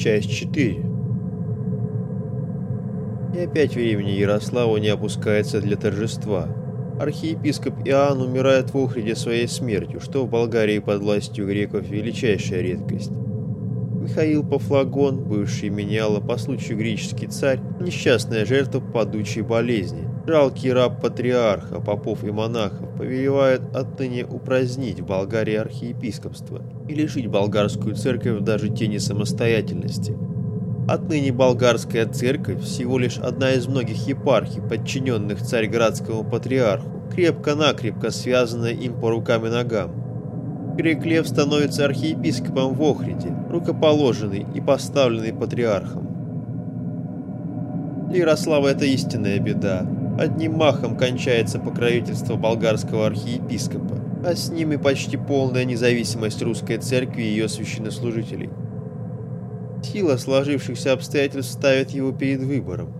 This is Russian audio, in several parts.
Часть 4 И опять времени Ярославу не опускается для торжества. Архиепископ Иоанн умирает в Охриде своей смертью, что в Болгарии под властью греков величайшая редкость. Михаил Пафлагон, бывший меняла по случаю греческий царь, несчастная жертва падучей болезни. Жалкий раб патриарха, попов и монахов повелевает отныне упразднить в Болгарии архиепископство и лишить болгарскую церковь даже тени самостоятельности. Отныне болгарская церковь всего лишь одна из многих епархий, подчиненных царьградскому патриарху, крепко-накрепко связанная им по рукам и ногам. Грек становится архиепископом в Охриде, рукоположенный и поставленный патриархом. Для Ярослава это истинная беда. Одним махом кончается покровительство болгарского архиепископа, а с ним и почти полная независимость русской церкви и ее священнослужителей. Сила сложившихся обстоятельств ставит его перед выбором.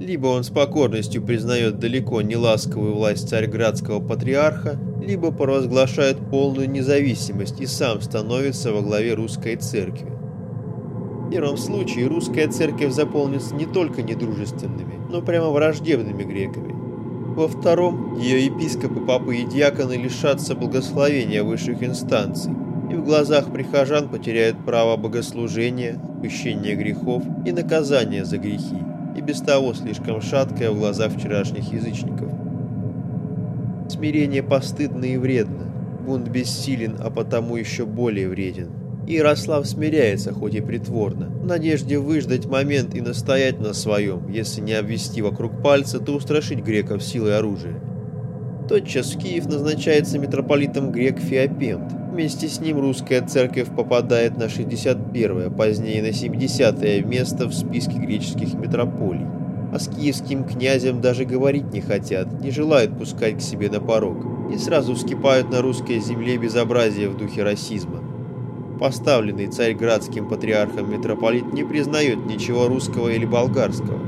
Либо он с покорностью признает далеко не ласковую власть царьградского патриарха, либо провозглашает полную независимость и сам становится во главе русской церкви. Первом случае русская церковь заполнится не только недружественными, но прямо враждебными греками. Во втором, ее епископы, папы и диаконы лишатся благословения высших инстанций и в глазах прихожан потеряют право богослужения, пущения грехов и наказания за грехи, и без того слишком шаткое в глазах вчерашних язычников. Смирение постыдно и вредно, бунт бессилен, а потому еще более вреден. Ярослав смиряется, хоть и притворно, в надежде выждать момент и настоять на своем, если не обвести вокруг пальца, то устрашить греков силой оружия. Тотчас в Киев назначается митрополитом грек Феопент. Вместе с ним русская церковь попадает на 61-е, позднее на 70-е место в списке греческих митрополий а с киевским князем даже говорить не хотят, не желают пускать к себе на порог, и сразу вскипают на русской земле безобразие в духе расизма. Поставленный царьградским патриархом митрополит не признает ничего русского или болгарского.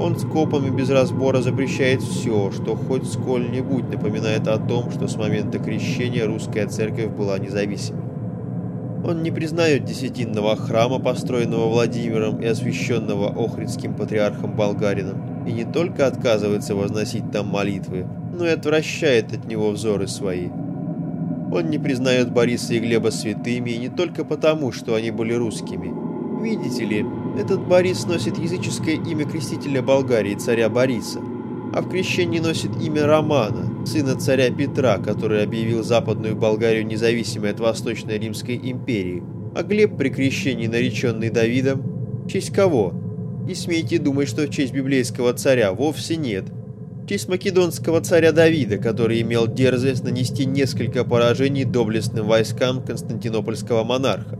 Он скопом и без разбора запрещает все, что хоть сколь-нибудь напоминает о том, что с момента крещения русская церковь была независимой. Он не признает десятинного храма, построенного Владимиром и освященного Охридским патриархом Болгарином, и не только отказывается возносить там молитвы, но и отвращает от него взоры свои. Он не признает Бориса и Глеба святыми и не только потому, что они были русскими. Видите ли, этот Борис носит языческое имя крестителя Болгарии, царя Бориса а в крещении носит имя Романа, сына царя Петра, который объявил Западную Болгарию независимой от Восточной Римской империи, а Глеб при крещении, нареченный Давидом, в честь кого? Не смейте думать, что в честь библейского царя, вовсе нет. Честь македонского царя Давида, который имел дерзость нанести несколько поражений доблестным войскам константинопольского монарха.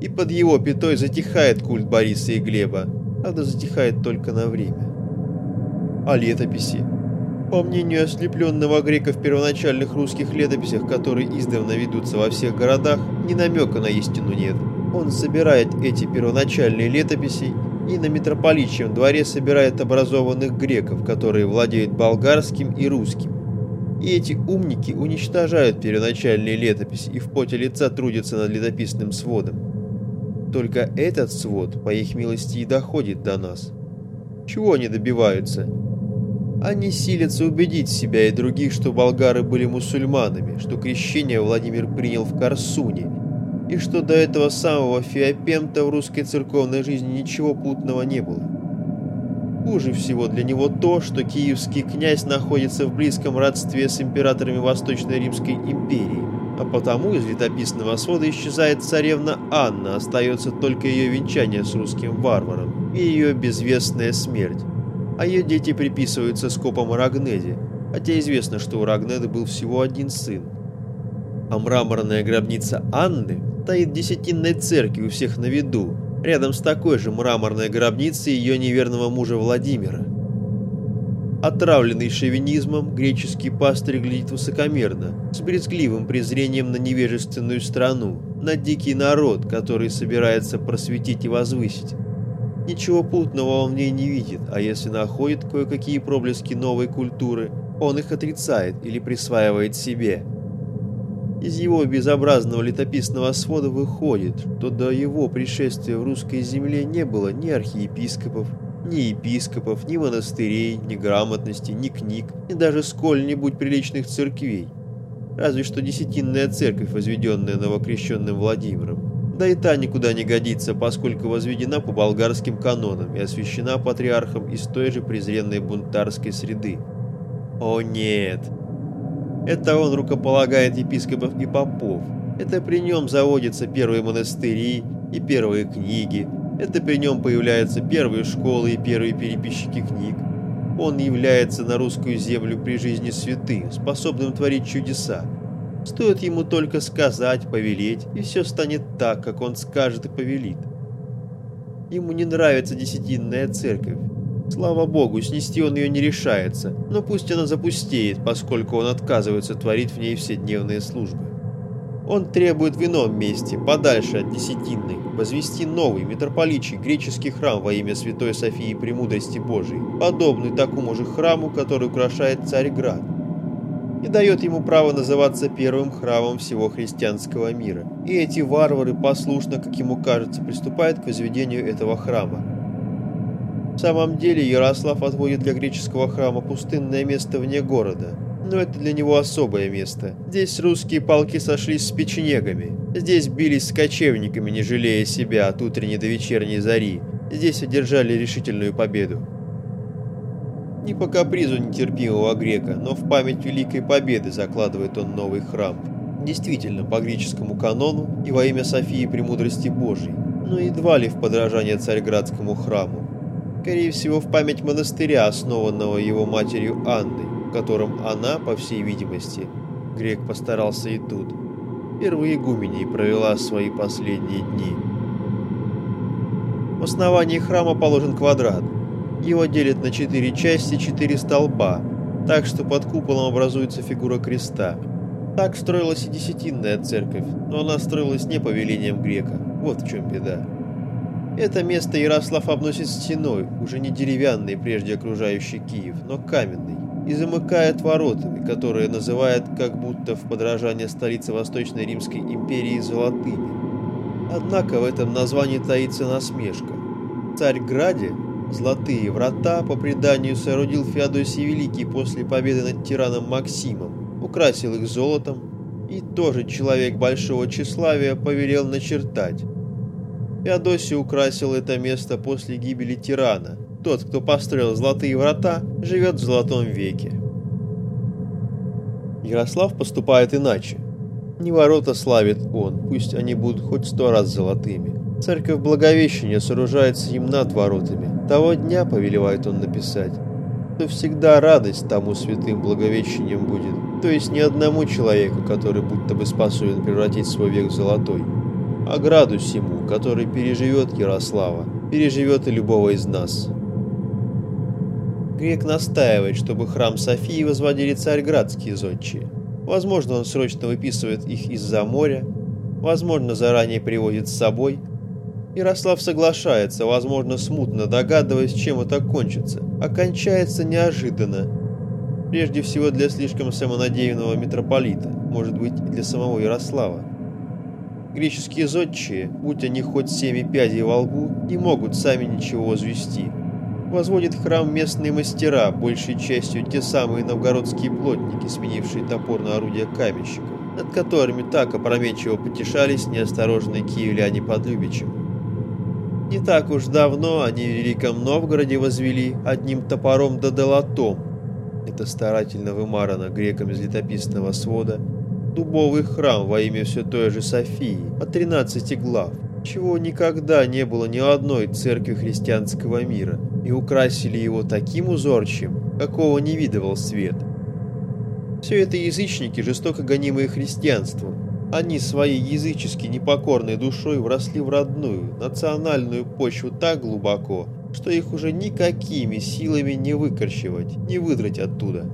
И под его пятой затихает культ Бориса и Глеба, правда затихает только на время о летописи. По мнению ослепленного грека в первоначальных русских летописях, которые издавна ведутся во всех городах, ни намека на истину нет. Он собирает эти первоначальные летописи и на митрополичьем дворе собирает образованных греков, которые владеют болгарским и русским. И эти умники уничтожают первоначальные летописи и в поте лица трудятся над летописным сводом. Только этот свод, по их милости, и доходит до нас. Чего они добиваются? Они силятся убедить себя и других, что болгары были мусульманами, что крещение Владимир принял в Корсуне, и что до этого самого Феопемта в русской церковной жизни ничего путного не было. Хуже всего для него то, что киевский князь находится в близком родстве с императорами Восточной Римской империи, а потому из летописного свода исчезает царевна Анна, остается только ее венчание с русским варваром и ее безвестная смерть а ее дети приписываются скопом Рагнеди, хотя известно, что у Рагнеды был всего один сын. А мраморная гробница Анны стоит в десятинной церкви у всех на виду, рядом с такой же мраморной гробницей ее неверного мужа Владимира. Отравленный шовинизмом, греческий пастырь глядит высокомерно, с брезгливым презрением на невежественную страну, на дикий народ, который собирается просветить и возвысить. Ничего путного он в ней не видит, а если находит кое-какие проблески новой культуры, он их отрицает или присваивает себе. Из его безобразного летописного свода выходит, что до его пришествия в русской земле не было ни архиепископов, ни епископов, ни монастырей, ни грамотности, ни книг, ни даже сколь-нибудь приличных церквей. Разве что десятинная церковь, возведенная новокрещенным Владимиром. Да и та никуда не годится, поскольку возведена по болгарским канонам и освящена патриархом из той же презренной бунтарской среды. О нет! Это он рукополагает епископов и попов. Это при нем заводятся первые монастыри и первые книги. Это при нем появляются первые школы и первые переписчики книг. Он является на русскую землю при жизни святым, способным творить чудеса. Стоит ему только сказать, повелеть, и все станет так, как он скажет и повелит. Ему не нравится десятинная церковь. Слава богу, снести он ее не решается, но пусть она запустеет, поскольку он отказывается творить в ней вседневные службы. Он требует в ином месте, подальше от Десятинной, возвести новый, митрополичий, греческий храм во имя Святой Софии Премудрости Божией, подобный такому же храму, который украшает Царьград, и дает ему право называться первым храмом всего христианского мира. И эти варвары послушно, как ему кажется, приступают к возведению этого храма. В самом деле Ярослав отводит для греческого храма пустынное место вне города. Но это для него особое место. Здесь русские полки сошлись с печенегами. Здесь бились с кочевниками, не жалея себя от утренней до вечерней зари. Здесь одержали решительную победу. Не по капризу нетерпимого грека, но в память Великой Победы закладывает он новый храм. Действительно, по греческому канону и во имя Софии Премудрости Божией, но едва ли в подражание Царьградскому храму скорее всего, в память монастыря, основанного его матерью Анной, в котором она, по всей видимости, грек постарался и тут, впервые игуменей провела свои последние дни. В основании храма положен квадрат. Его делят на четыре части четыре столба, так что под куполом образуется фигура креста. Так строилась и десятинная церковь, но она строилась не по велениям грека. Вот в чем беда. Это место Ярослав обносит стеной, уже не деревянной, прежде окружающей Киев, но каменной, и замыкает воротами, которые называют как будто в подражание столицы Восточной Римской империи золотыми. Однако в этом названии таится насмешка. В Царьграде золотые врата, по преданию, соорудил Феодосий Великий после победы над тираном Максимом, украсил их золотом, и тоже человек большого тщеславия повелел начертать Феодосий украсил это место после гибели тирана. Тот, кто построил золотые врата, живет в золотом веке. Ярослав поступает иначе. Не ворота славит он, пусть они будут хоть сто раз золотыми. Церковь Благовещения сооружается им над воротами. Того дня, повелевает он написать, то всегда радость тому святым Благовещением будет, то есть ни одному человеку, который будто бы способен превратить свой век в золотой а градус ему, который переживет Ярослава, переживет и любого из нас. Грек настаивает, чтобы храм Софии возводили царьградские зодчие. Возможно, он срочно выписывает их из-за моря, возможно, заранее приводит с собой. Ярослав соглашается, возможно, смутно догадываясь, чем это кончится, а кончается неожиданно. Прежде всего для слишком самонадеянного митрополита, может быть, для самого Ярослава. Греческие зодчие, будь они хоть семи пядей во лбу, не могут сами ничего возвести. Возводят храм местные мастера, большей частью те самые новгородские плотники, сменившие топорное орудие каменщиков, над которыми так опрометчиво потешались неосторожные киевляне под Любичем. Не так уж давно они в Великом Новгороде возвели одним топором да долотом. Это старательно вымарано греками из летописного свода, дубовый храм во имя все той же Софии, от 13 глав, чего никогда не было ни одной церкви христианского мира, и украсили его таким узорчим, какого не видывал свет. Все это язычники, жестоко гонимые христианством. Они своей язычески непокорной душой вросли в родную, национальную почву так глубоко, что их уже никакими силами не выкорчевать, не выдрать оттуда.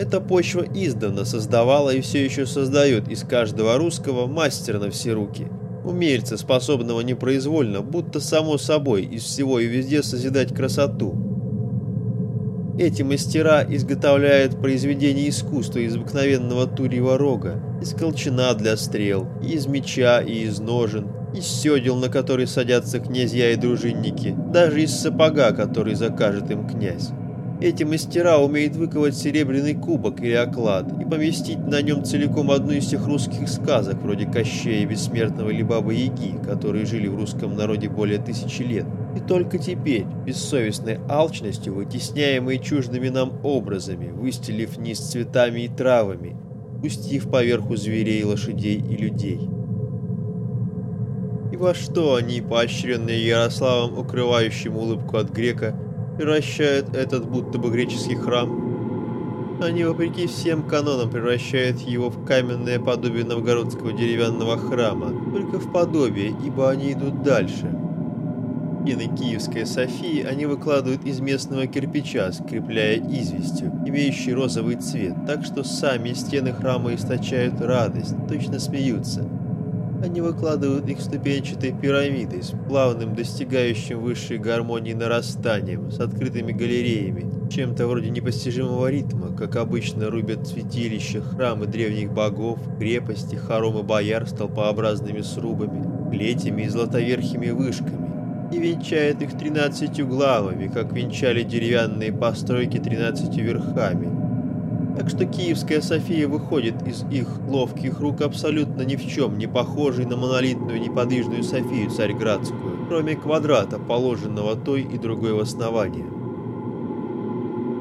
Эта почва издавна создавала и все еще создает из каждого русского мастера на все руки, умельца, способного непроизвольно, будто само собой, из всего и везде созидать красоту. Эти мастера изготовляют произведения искусства из обыкновенного турьего рога, из колчана для стрел, из меча и из ножен, из седел, на который садятся князья и дружинники, даже из сапога, который закажет им князь. Эти мастера умеют выковать серебряный кубок или оклад и поместить на нем целиком одну из тех русских сказок, вроде Кощея Бессмертного или Бабы Яги, которые жили в русском народе более тысячи лет. И только теперь, бессовестной алчностью, вытесняемые чуждыми нам образами, выстелив низ цветами и травами, пустив поверху зверей, лошадей и людей. И во что они, поощренные Ярославом, укрывающим улыбку от грека, превращают этот будто бы греческий храм. Они, вопреки всем канонам, превращают его в каменное подобие новгородского деревянного храма, только в подобие, ибо они идут дальше. Стены Киевской Софии они выкладывают из местного кирпича, скрепляя известью, имеющей розовый цвет, так что сами стены храма источают радость, точно смеются. Они выкладывают их ступенчатой пирамидой с плавным, достигающим высшей гармонии нарастанием, с открытыми галереями, чем-то вроде непостижимого ритма, как обычно рубят святилища, храмы древних богов, крепости, хоромы бояр с толпообразными срубами, плетями и златоверхими вышками, и венчает их тринадцатью главами, как венчали деревянные постройки тринадцатью верхами, так что Киевская София выходит из их ловких рук абсолютно ни в чем не похожей на монолитную неподвижную Софию Царьградскую, кроме квадрата, положенного той и другой в основание.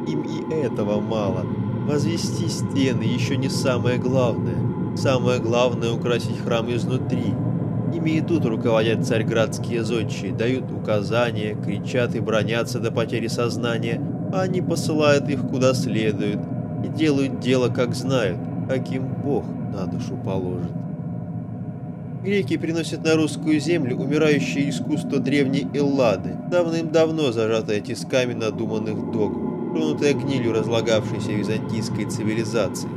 Им и этого мало. Возвести стены еще не самое главное. Самое главное – украсить храм изнутри. Ими и тут руководят царьградские зодчие, дают указания, кричат и бронятся до потери сознания, а они посылают их куда следует – и делают дело, как знают, каким Бог на душу положит. Греки приносят на русскую землю умирающее искусство древней Эллады, давным-давно зажатое тисками надуманных догм, тронутое гнилью разлагавшейся византийской цивилизации.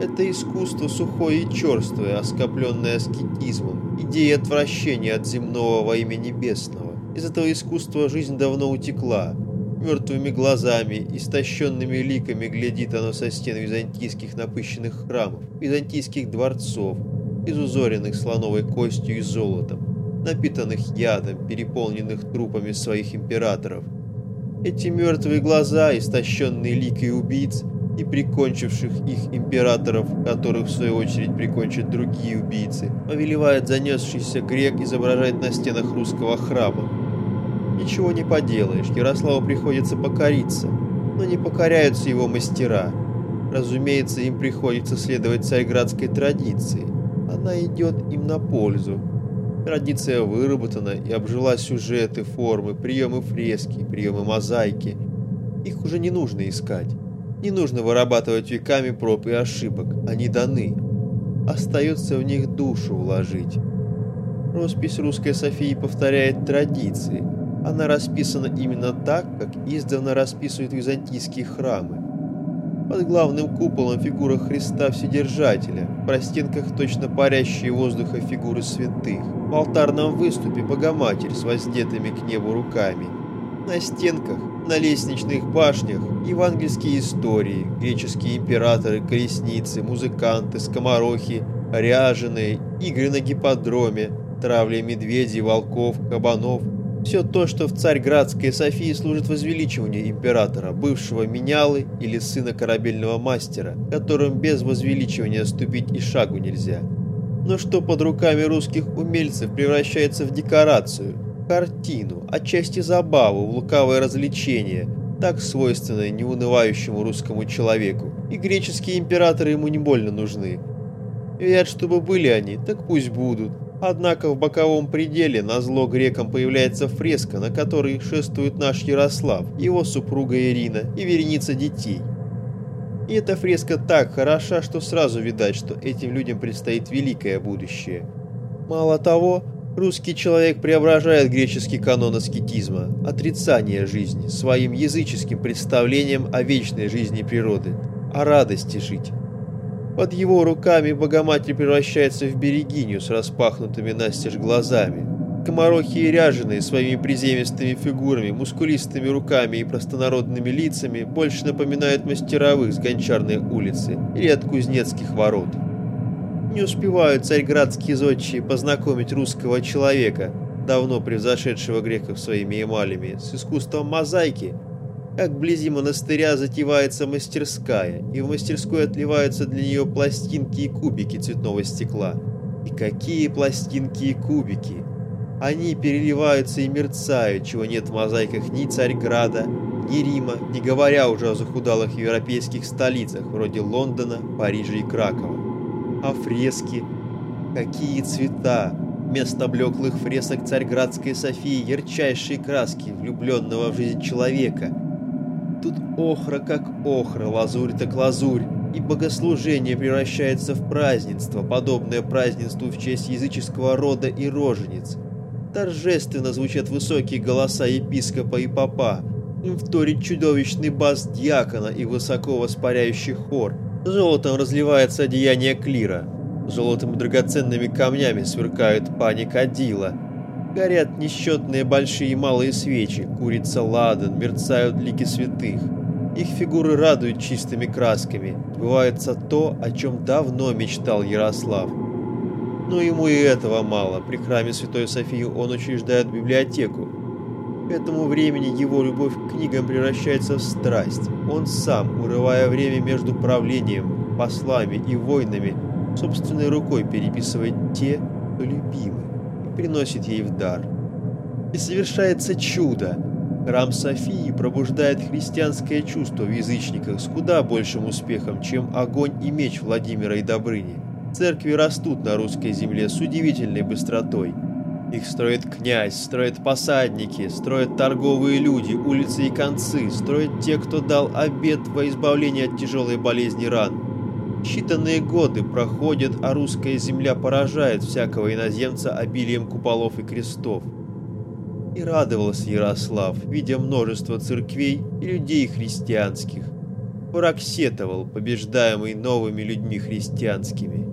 Это искусство сухое и черствое, оскопленное аскетизмом, идеей отвращения от земного во имя небесного. Из этого искусства жизнь давно утекла, Мертвыми глазами, истощенными ликами глядит оно со стен византийских напыщенных храмов, византийских дворцов, изузоренных слоновой костью и золотом, напитанных ядом, переполненных трупами своих императоров. Эти мертвые глаза, истощенные ликой убийц и прикончивших их императоров, которых в свою очередь прикончат другие убийцы, повелевает занесшийся грек изображать на стенах русского храма, Ничего не поделаешь, Ярославу приходится покориться, но не покоряются его мастера. Разумеется, им приходится следовать царьградской традиции. Она идет им на пользу. Традиция выработана и обжила сюжеты, формы, приемы фрески, приемы мозаики. Их уже не нужно искать. Не нужно вырабатывать веками проб и ошибок. Они даны. Остается в них душу вложить. Роспись русской Софии повторяет традиции – она расписана именно так, как издавна расписывают византийские храмы. Под главным куполом фигура Христа Вседержателя, в простенках точно парящие воздуха фигуры святых, в алтарном выступе Богоматерь с воздетыми к небу руками. На стенках, на лестничных башнях евангельские истории, греческие императоры, колесницы, музыканты, скоморохи, ряженые, игры на гипподроме, травля медведей, волков, кабанов, все то, что в Царьградской Софии служит возвеличиванию императора, бывшего менялы или сына корабельного мастера, которым без возвеличивания ступить и шагу нельзя. Но что под руками русских умельцев превращается в декорацию, картину, отчасти забаву, в лукавое развлечение, так свойственное неунывающему русскому человеку, и греческие императоры ему не больно нужны. Ведь чтобы были они, так пусть будут, Однако в боковом пределе на зло грекам появляется фреска, на которой шествует наш Ярослав, его супруга Ирина и вереница детей. И эта фреска так хороша, что сразу видать, что этим людям предстоит великое будущее. Мало того, русский человек преображает греческий канон аскетизма, отрицание жизни, своим языческим представлением о вечной жизни природы, о радости жить. Под его руками Богоматерь превращается в берегиню с распахнутыми настежь глазами. Комарохи и ряженые своими приземистыми фигурами, мускулистыми руками и простонародными лицами больше напоминают мастеровых с Гончарной улицы или от Кузнецких ворот. Не успевают царьградские зодчие познакомить русского человека, давно превзошедшего греков своими эмалями, с искусством мозаики, как вблизи монастыря затевается мастерская, и в мастерской отливаются для нее пластинки и кубики цветного стекла. И какие пластинки и кубики! Они переливаются и мерцают, чего нет в мозаиках ни Царьграда, ни Рима, не говоря уже о захудалых европейских столицах, вроде Лондона, Парижа и Кракова. А фрески? Какие цвета! Вместо блеклых фресок Царьградской Софии ярчайшие краски влюбленного в жизнь человека – Тут охра как охра, лазурь так лазурь, и богослужение превращается в празднество, подобное празднеству в честь языческого рода и рожениц. Торжественно звучат высокие голоса епископа и папа, им вторит чудовищный бас диакона и высоко воспаряющий хор. Золотом разливается одеяние клира, золотом и драгоценными камнями сверкают пани кадила, Горят несчетные большие и малые свечи, курица ладан, мерцают лики святых. Их фигуры радуют чистыми красками. Сбывается то, о чем давно мечтал Ярослав. Но ему и этого мало. При храме Святой Софии он учреждает библиотеку. К этому времени его любовь к книгам превращается в страсть. Он сам, урывая время между правлением, послами и войнами, собственной рукой переписывает те, кто любимы приносит ей в дар. И совершается чудо. Храм Софии пробуждает христианское чувство в язычниках с куда большим успехом, чем огонь и меч Владимира и Добрыни. Церкви растут на русской земле с удивительной быстротой. Их строит князь, строят посадники, строят торговые люди, улицы и концы, строят те, кто дал обет во избавление от тяжелой болезни ран. Считанные годы проходят, а русская земля поражает всякого иноземца обилием куполов и крестов. И радовался Ярослав, видя множество церквей и людей христианских. Враг сетовал, побеждаемый новыми людьми христианскими.